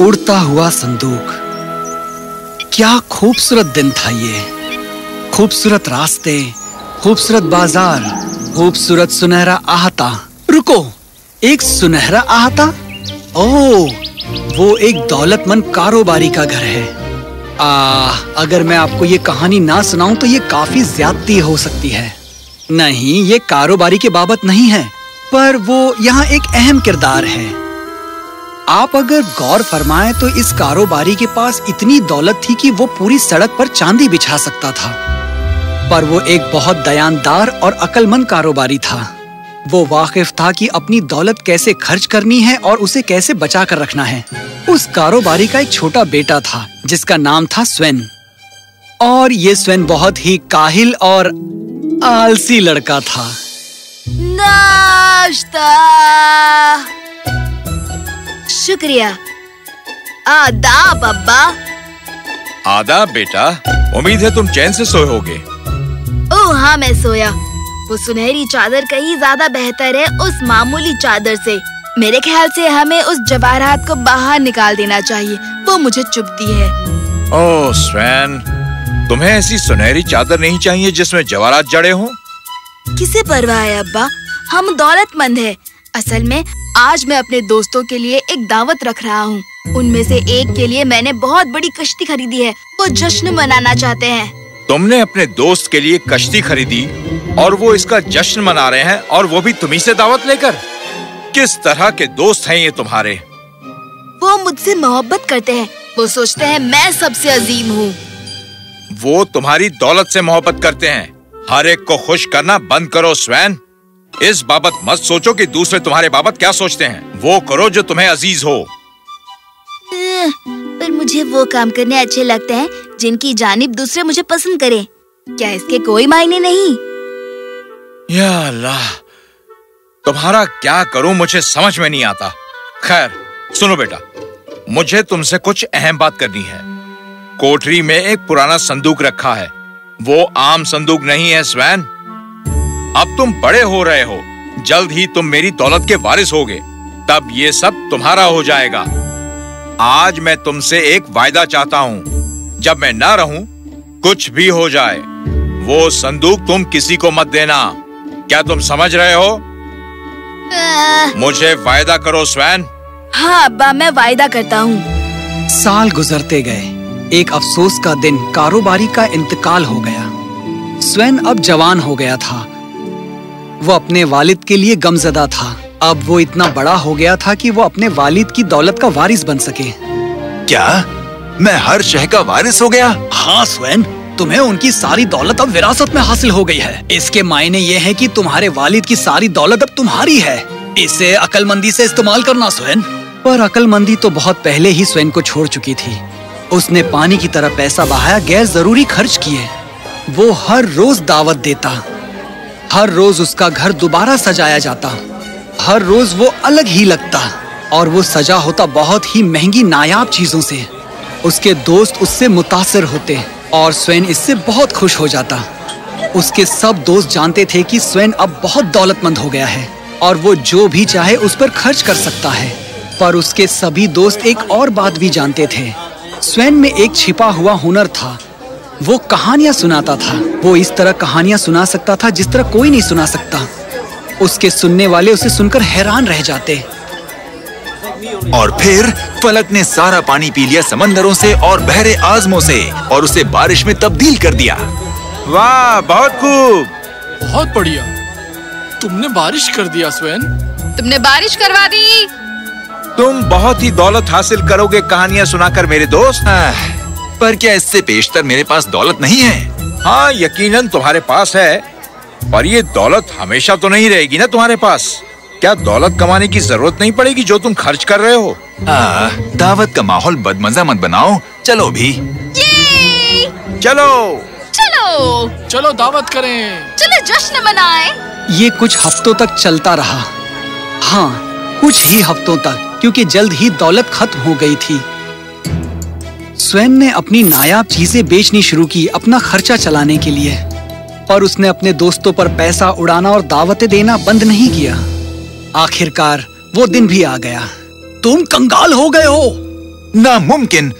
उड़ता हुआ संदूक। क्या खूबसूरत दिन था ये। खूबसूरत रास्ते खूबसूरत बाज़ार खूबसूरत सुनहरा आहता। रुको एक सुनहरा आहता? ओह वो एक दौलतमंद कारोबारी का घर है। आ, अगर मैं आपको ये कहानी ना सुनाऊं तो ये काफ़ी ज्यादती हो सकती है। नहीं ये कारोबारी के बाबत नहीं है पर वो यहाँ एक अहम किरदार है। आप अगर गौर फरमाएँ तो इस कारोबारी के पास इतनी दौलत थी कि वो पूरी सड़क पर चांदी बिछा सकता था। पर वो एक बहुत दयानदार और अकलमंद कारोबारी था। वो वाकिफ था कि अपनी दौलत कैसे खर्च करनी है और उसे कैसे बचा कर रखना है। उस कारोबारी का एक छोटा बेटा था, जिसका नाम था स्वेन। और ये स्वेन बहुत ही काहिल और आलसी लड़का था। नाश्ता। शुक्रिया। आदाब अब्बा। आदाब बेटा। उम्मीद है तुम चैन से सोए होगे। ओह हाँ मैं सोया। वो सुनहरी चादर कहीं ज़्यादा बेहतर है उस मामूली चादर से। मेरे ख्याल से हमें उस जवाहरात को बाहर निकाल देना चाहिए। वो मुझे चुभती है। ओह स्वैन तुम्हें ऐसी सुनहरी चादर नहीं चाहिए जिसमें जवाहरात जड़े हों? किसे परवाह है अब्बा? हम दौलतमंद है। असल में आज मैं अपने दोस्तों के लिए एक दावत रख रहा हूँ। उनमें से एक के लिए मैंने बहुत बड़ी कश्ती खरीदी है। वो जश्न मनाना चाहते हैं। तुमने अपने दोस्त के लिए कश्ती खरीदी और वो इसका जश्न मना रहे हैं और वो भी तुम्ही से दावत लेकर। किस तरह के दोस्त हैं ये तुम्हारे? वो मुझसे मोहब्बत करते हैं। वो सोचते हैं मैं सबसे अजीम हूँ। वो तुम्हारी दौलत से मोहब्बत करते हैं। हर एक को खुश करना बंद करो स्वैन। इस बाबत मत सोचो कि दूसरे तुम्हारे बाबत क्या सोचते हैं। वो करो जो तुम्हें अज़ीज़ हो। पर मुझे वो काम करने अच्छे लगते हैं जिनकी जानिब दूसरे मुझे पसंद करें। क्या इसके कोई मायने नहीं? या अल्लाह तुम्हारा क्या करूँ मुझे समझ में नहीं आता। खैर सुनो बेटा मुझे तुमसे कुछ अहम बात करनी है। कोठरी में एक पुराना संदूक रखा है। वो आम संदूक नहीं है स्वैन। अब तुम बड़े हो रहे हो। जल्द ही तुम मेरी दौलत के वारिस होगे। तब ये सब तुम्हारा हो जाएगा। आज मैं तुमसे एक वायदा चाहता हूँ। जब मैं ना रहूँ कुछ भी हो जाए। वो संदूक तुम किसी को मत देना। क्या तुम समझ रहे हो? आ, मुझे वायदा करो स्वैन। हाँ अब्बा मैं वायदा करता हूँ। साल गुजरते गए। एक अफसोस का दिन कारोबारी का इंतकाल हो गया। स्वैन अब जवान हो गया था। वो अपने वालिद के लिए गमजदा था। अब वो इतना बड़ा हो गया था कि वो अपने वालिद की दौलत का वारिस बन सके। क्या? मैं हर शह का वारिस हो गया? हाँ स्वयं। तुम्हें उनकी सारी दौलत अब विरासत में हासिल हो गई है। इसके मायने ये है कि तुम्हारे वालिद की सारी दौलत अब तुम्हारी है। इसे अकलमंदी से इस्तेमाल करना स्वैन पर अकलमंदी तो बहुत पहले ही स्वैन को छोड़ चुकी थी। उसने पानी की तरह पैसा बहाया गैर ज़रूरी खर्च किए। वो हर रोज दावत देता। हर रोज उसका घर दोबारा सजाया जाता। हर रोज वो अलग ही लगता और वो सजा होता बहुत ही महँगी नायाब चीज़ों से। उसके दोस्त उससे मुतासर होते और स्वयं इससे बहुत खुश हो जाता। उसके सब दोस्त जानते थे कि स्वयं अब बहुत दौलतमंद हो गया है और वो जो भी चाहे उस पर खर्च कर सकता है। पर उसके सभी दोस्त एक और बात भी जानते थे। स्वयं में एक छिपा हुआ हुनर था वो कहानियाँ सुनाता था। वो इस तरह कहानियाँ सुना सकता था जिस तरह कोई नहीं सुना सकता। उसके सुनने वाले उसे सुनकर हैरान रह जाते। और फिर फलक ने सारा पानी पी लिया समंदरों से और बहरे आजमों से और उसे बारिश में तब्दील कर दिया। वाह बहुत खूब। बहुत बढ़िया। तुमने बारिश कर दिया स्वयं। तुमने बारिश करवा दी। तुम बहुत ही दौलत हासिल करोगे कहानियाँ सुनाकर मेरे दोस्त। आह, पर क्या इससे पेशतर मेरे पास दौलत नहीं है? हाँ यकीनन तुम्हारे पास है पर ये दौलत हमेशा तो नहीं रहेगी ना तुम्हारे पास। क्या दौलत कमाने की ज़रूरत नहीं पड़ेगी जो तुम खर्च कर रहे हो? आ, दावत का माहौल बदमजा मत बनाओ। चलो भी। चलो। चलो। चलो दावत करें। चलो जश्न मनाएँ। ये कुछ हफ्तों तक चलता रहा। हाँ कुछ ही हफ्तों तक क्योंकि जल्द ही दौलत खत्म हो गई थी। स्वयं ने अपनी नायाब चीज़ें बेचनी शुरू की अपना खर्चा चलाने के लिए। पर उसने अपने दोस्तों पर पैसा उड़ाना और दावतें देना बंद नहीं किया। आखिरकार वो दिन भी आ गया। तुम कंगाल हो गए हो। नामुमकिन।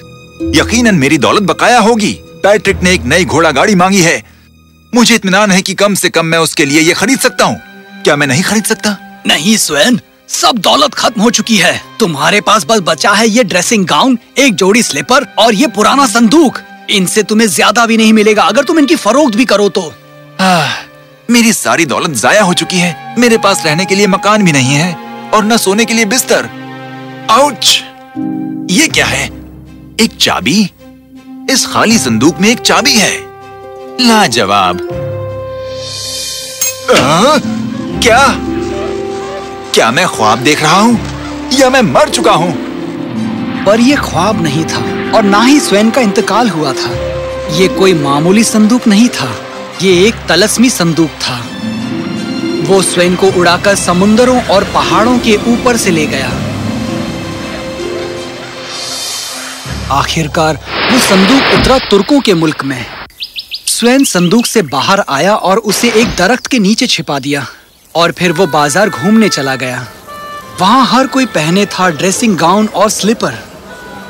यकीनन मेरी दौलत बकाया होगी। पैट्रिक ने एक नई घोड़ा गाड़ी मांगी है। मुझे इतमान है कि कम से कम मैं उसके लिए ये खरीद सकता हूँ। क्या मैं नहीं खरीद सकता? नहीं स्वयं। सब दौलत खत्म हो चुकी है। तुम्हारे पास बस बचा है ये ड्रेसिंग गाउन एक जोड़ी स्लीपर और ये पुराना संदूक। इनसे तुम्हें ज़्यादा भी नहीं मिलेगा अगर तुम इनकी फरोख्त भी करो तो। आह, मेरी सारी दौलत जाया हो चुकी है। मेरे पास रहने के लिए मकान भी नहीं है और न सोने के लिए बिस्तर। आउच! ये क्या है? एक चाबी? इस खाली संदूक में एक चाबी है। लाजवाब। क्या? क्या मैं ख्वाब देख रहा हूँ? या मैं मर चुका हूँ? पर ये ख्वाब नहीं था, और ना ही स्वयं का इंतकाल हुआ था। ये कोई मामूली संदूक नहीं था ये एक तलस्मी संदूक था। वो स्वयं को उड़ाकर समुंदरों और पहाड़ों के ऊपर से ले गया। आखिरकार, वो संदूक उतरा तुर्कों के मुल्क में। स्वयं संदूक से बाहर आया और उसे एक दरख्त के नीचे छिपा दिया। और फिर वो बाज़ार घूमने चला गया। वहाँ हर कोई पहने था ड्रेसिंग गाउन और स्लीपर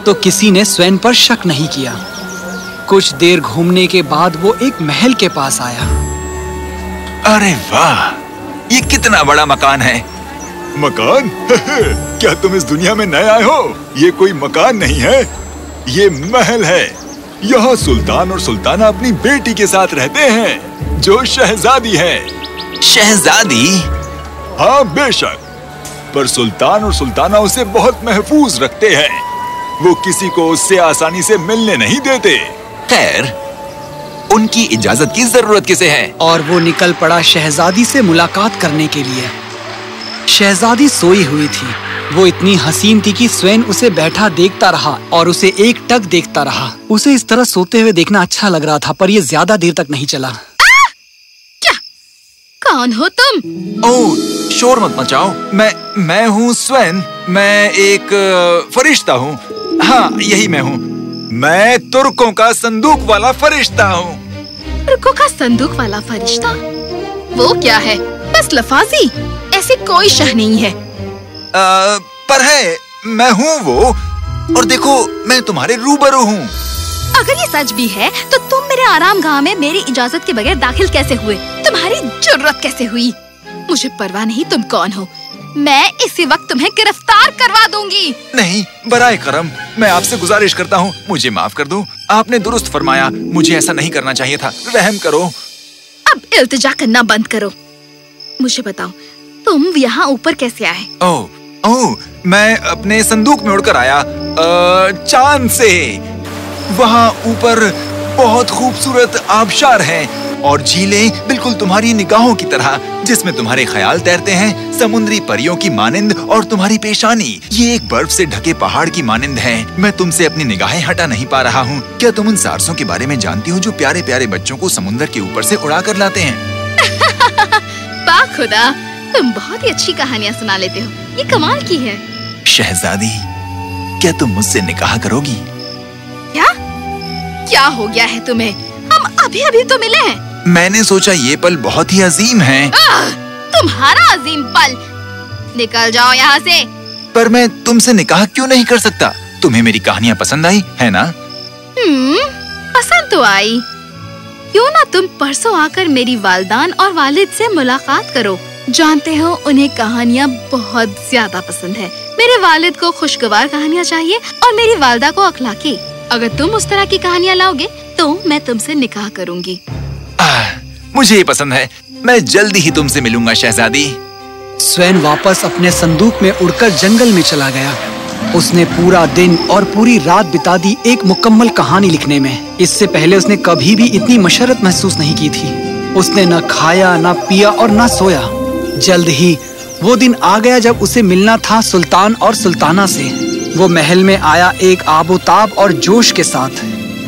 तो किसी ने स्वयं पर शक नहीं किया। कुछ देर घूमने के बाद वो एक महल के पास आया। अरे वाह ये कितना बड़ा मकान है। मकान? क्या तुम इस दुनिया में नए आए हो? ये कोई मकान नहीं है। ये महल है। यहाँ सुल्तान और सुल्ताना अपनी बेटी के साथ रहते हैं जो शहजादी है। शहजादी। हाँ बेशक। पर सुल्तान और सुल्ताना उसे बहुत महफूज रखते हैं। वो किसी को उससे आसानी से मिलने नहीं देते। खैर उनकी इजाज़त की ज़रूरत किसे है? और वो निकल पड़ा शहजादी से मुलाकात करने के लिए। शहजादी सोई हुई थी। वो इतनी हसीन थी कि स्वयं उसे बैठा देखता रहा और उसे एक टक देखता रहा। उसे इस तरह सोते हुए देखना अच्छा लग रहा था पर ये ज़्यादा देर तक नहीं चला। कौन हो तुम? ओह शोर मत मचाओ। मैं मैं हूँ स्वयं। मैं एक फरिश्ता हूँ। हाँ यही मैं हूँ। मैं तुर्कों का संदूक वाला फरिश्ता हूँ। रुको का संदूक वाला फरिश्ता? वो क्या है? बस लफाजी ऐसी कोई शह नहीं है। अ, पर है मैं हूँ वो। और देखो मैं तुम्हारे रूबरू हूँ। अगर ये सच भी है तो तुम मेरे आराम गाह में मेरी इजाज़त के बगैर दाखिल कैसे हुए? तुम्हारी ज़रूरत कैसे हुई? मुझे परवाह नहीं तुम कौन हो। मैं इसी वक्त तुम्हें गिरफ़्तार करवा दूँगी। नहीं बराए करम मैं आपसे गुजारिश करता हूँ मुझे माफ़ कर दो। आपने दुरुस्त फरमाया मुझे ऐसा नहीं करना चाहिए था। रहम करो। अब इल्तिजा करना बंद करो। मुझे बताओ तुम यहाँ ऊपर कैसे आए? ओह ओह मैं अपने संदूक में उड़कर आया। चाँद से। वहाँ ऊपर बहुत खूबसूरत आबशार हैं और झीलें बिल्कुल तुम्हारी निगाहों की तरह जिसमें तुम्हारे ख्याल तैरते हैं समुद्री परियों की मानिंद और तुम्हारी पेशानी। ये एक बर्फ़ से ढके पहाड़ की मानिंद है। मैं तुमसे अपनी निगाहें हटा नहीं पा रहा हूँ। क्या तुम उन सारसों के बारे में जानती हो जो प्यारे प्यारे बच्चों को समुद्र के ऊपर से उड़ा कर लाते हैं? खुदा तुम बहुत ही अच्छी कहानियाँ सुना लेते हो। ये कमाल की है। शहजादी क्या तुम मुझसे निकाह करोगी? क्या हो गया है तुम्हें? हम अभी अभी तो मिले हैं। मैंने सोचा ये पल बहुत ही अजीम है। तुम्हारा अजीम पल। निकल जाओ यहाँ से। पर मैं तुमसे निकाह क्यों नहीं कर सकता? तुम्हें मेरी कहानियाँ पसंद आई है ना? हम्म पसंद तो आई। क्यों ना तुम परसों आकर मेरी वालदान और वालिद से मुलाकात करो। जानते हो उन्हें कहानियाँ बहुत ज़्यादा पसंद है। मेरे वालिद को खुशगवार कहानियाँ चाहिए और मेरी वालदा को अखलाकी। अगर तुम उस तरह की कहानियाँ लाओगे तो मैं तुमसे निकाह करूँगी। मुझे ये पसंद है। मैं जल्दी ही तुमसे मिलूँगा शहजादी। स्वयं वापस अपने संदूक में उड़कर जंगल में चला गया। उसने पूरा दिन और पूरी रात बिता दी एक मुकम्मल कहानी लिखने में। इससे पहले उसने कभी भी इतनी मशरत महसूस नहीं की थी। उसने न खाया न पिया और न सोया। जल्द ही वो दिन आ गया जब उसे मिलना था सुल्तान और सुल्ताना से। वो महल में आया एक आबोताब और जोश के साथ।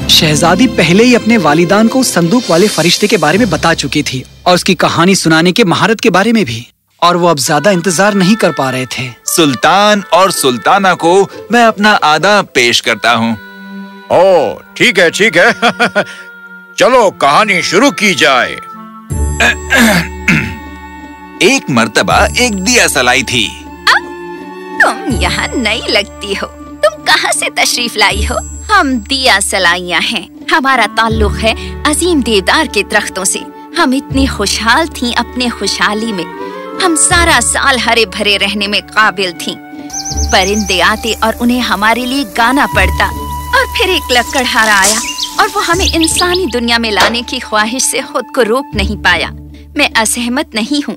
शहजादी पहले ही अपने वालिदान को संदूक वाले फरिश्ते के बारे में बता चुकी थी और उसकी कहानी सुनाने के महारत के बारे में भी। और वो अब ज़्यादा इंतज़ार नहीं कर पा रहे थे। सुल्तान और सुल्ताना को मैं अपना आदा पेश करता हूँ। ओ ठीक है ठीक है। चलो कहानी शुरू की जाए। एक मर्तबा एक दिया सलाई थी। तुम यहाँ नई लगती हो। तुम कहाँ से तशरीफ़ लाई हो? हम दिया सलाइयाँ हैं। हमारा ताल्लुक है अजीम देवदार के दरख्तों से। हम इतनी खुशहाल थीं अपने खुशहाली में। हम सारा साल हरे भरे रहने में काबिल थीं। परिंदे आते और उन्हें हमारे लिए गाना पड़ता। और फिर एक लकड़हारा आया और वो हमें इंसानी दुनिया में लाने की ख्वाहिश से खुद को रोक नहीं पाया। मैं असहमत नहीं हूँ।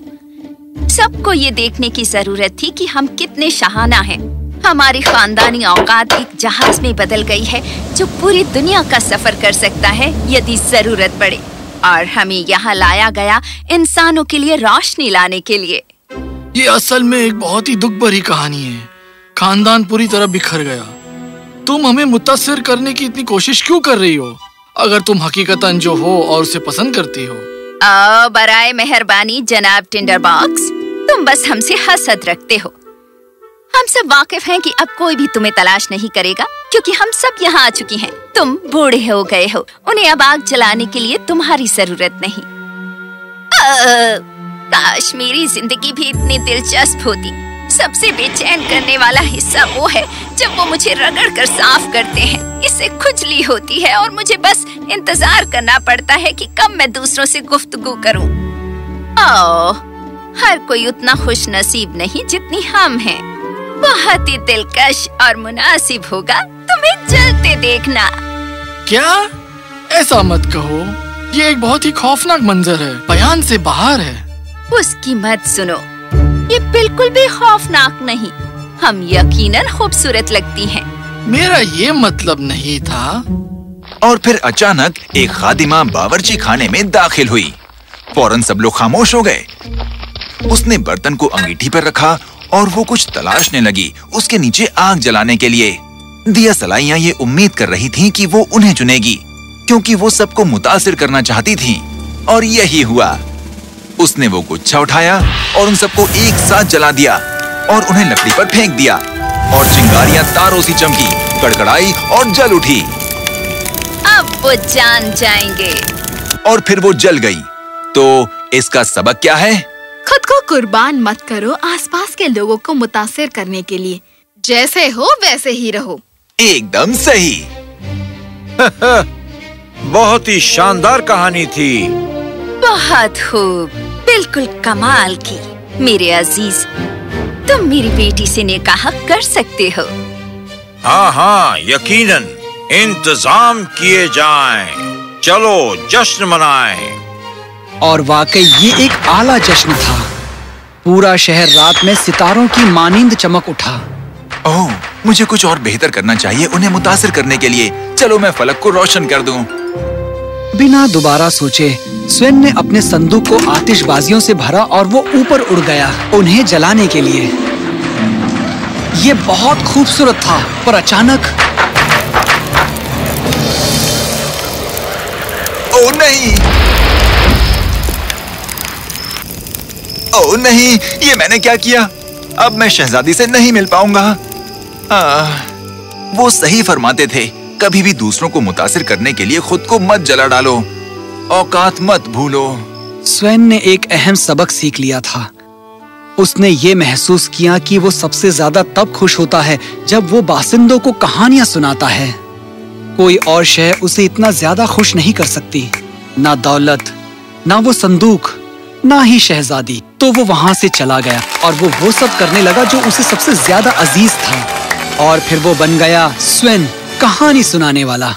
सबको ये देखने की ज़रूरत थी कि हम कितने शहाना हैं। हमारी खानदानी औकात एक जहाज़ में बदल गई है जो पूरी दुनिया का सफ़र कर सकता है यदि ज़रूरत पड़े। और हमें यहाँ लाया गया इंसानों के लिए रोशनी लाने के लिए। ये असल में एक बहुत ही दुख भरी कहानी है। खानदान पूरी तरह बिखर गया। तुम हमें मुतासर करने की इतनी कोशिश क्यों कर रही हो? अगर तुम हकीकतन जो हो और उसे पसंद करती हो। ओ बराए मेहरबानी जनाब टिंडर बॉक्स तुम बस हमसे हसद रखते हो। हम सब वाकिफ हैं कि अब कोई भी तुम्हें तलाश नहीं करेगा क्योंकि हम सब यहाँ आ चुकी हैं। तुम बूढ़े हो गए हो। उन्हें अब आग जलाने के लिए तुम्हारी ज़रूरत नहीं। अ, काश मेरी ज़िंदगी भी इतनी दिलचस्प होती। सबसे बेचैन करने वाला हिस्सा वो है जब वो मुझे रगड़ कर साफ़ करते हैं। इससे खुजली होती है और मुझे बस इंतज़ार करना पड़ता है कि कब मैं दूसरों से गुफ्तगू करूँ। ओह, हर कोई उतना खुश नसीब नहीं जितनी हम हैं। बहुत ही दिलकश और मुनासिब होगा तुम्हें जलते देखना। क्या? ऐसा मत कहो। ये एक बहुत ही खौफनाक मंजर है बयान से बाहर है। उसकी मत सुनो। ये बिल्कुल भी खौफनाक नहीं। हम यकीनन खूबसूरत लगती हैं। मेरा ये मतलब नहीं था। और फिर अचानक एक खादिमा बावर्ची खाने में दाखिल हुई। फ़ौरन सब लोग खामोश हो गए। उसने बर्तन को अंगीठी पर रखा और वो कुछ तलाशने लगी उसके नीचे आग जलाने के लिए। दिया सलाइयाँ ये उम्मीद कर रही थीं कि वो उन्हें चुनेगी क्योंकि वो सबको मुतासिर करना चाहती थी। और यही हुआ। उसने वो गुच्छा उठाया और उन सबको एक साथ जला दिया और उन्हें लकड़ी पर फेंक दिया और चिंगारियाँ तारों सी चमकी कड़कड़ाई और जल उठी। अब वो जान जाएँगे। और फिर वो जल गई। तो इसका सबक क्या है? खुद को कुर्बान मत करो आसपास के लोगों को मुतासिर करने के लिए। जैसे हो वैसे ही रहो। एकदम सही। बहुत ही शानदार कहानी थी। बहुत खूब। बिल्कुल कमाल की। मेरे अज़ीज़ तुम मेरी बेटी से निकाह कर सकते हो। हाँ हाँ यकीनन इंतज़ाम किए जाएँ। चलो जश्न मनाएँ। और वाकई ये एक आला जश्न था। पूरा शहर रात में सितारों की मानिंद चमक उठा। ओह मुझे कुछ और बेहतर करना चाहिए उन्हें मुतासिर करने के लिए। चलो मैं फलक को रोशन कर दूँ। बिना दोबारा सोचे स्वेन ने अपने संदूक को आतिशबाजियों से भरा और वो ऊपर उड़ गया उन्हें जलाने के लिए। ये बहुत खूबसूरत था पर अचानक ओह नहीं! ओह, नहीं, ये मैंने क्या किया? अब मैं शहजादी से नहीं मिल पाऊँगा। वो सही फरमाते थे, कभी भी दूसरों को मुतासिर करने के लिए खुद को मत जला डालो, औकात मत भूलो। स्वेन ने एक अहम सबक सीख लिया था। उसने ये महसूस किया कि वो सबसे ज़्यादा तब खुश होता है जब वो बासिंदों को कहानियाँ सुनाता है। कोई और शय उसे इतना ज़्यादा खुश नहीं कर सकती, ना दौलत, ना वो संदूक, ना ही शहजादी। तो वो वहाँ से चला गया और वो वो सब करने लगा जो उसे सबसे ज़्यादा अज़ीज़ था। और फिर वो बन गया स्वयं कहानी सुनाने वाला।